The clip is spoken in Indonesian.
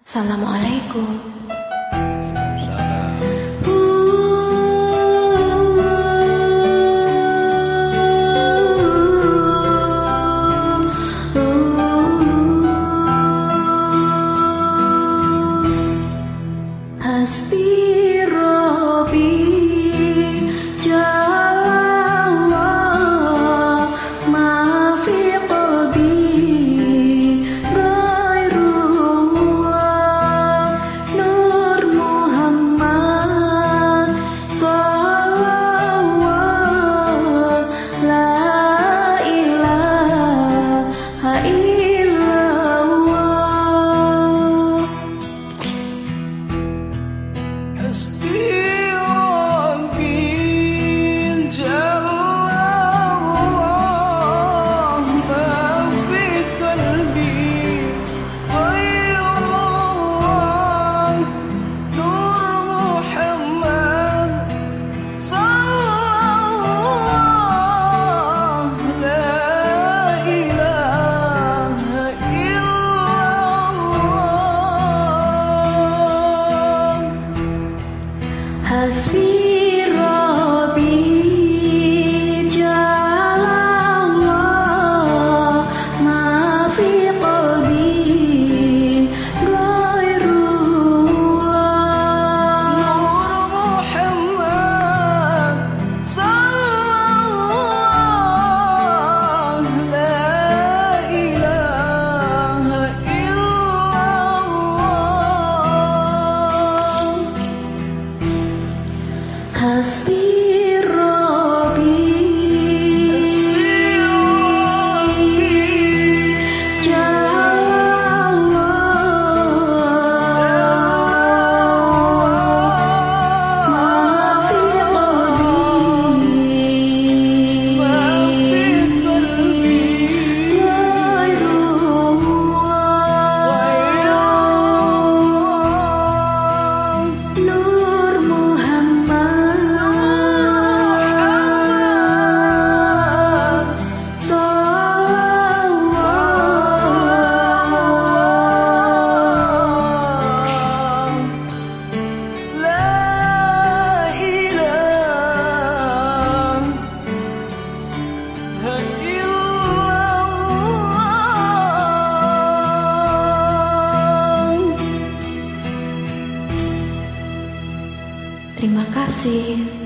Assalamualaikum. Hasbi Hasbi see you.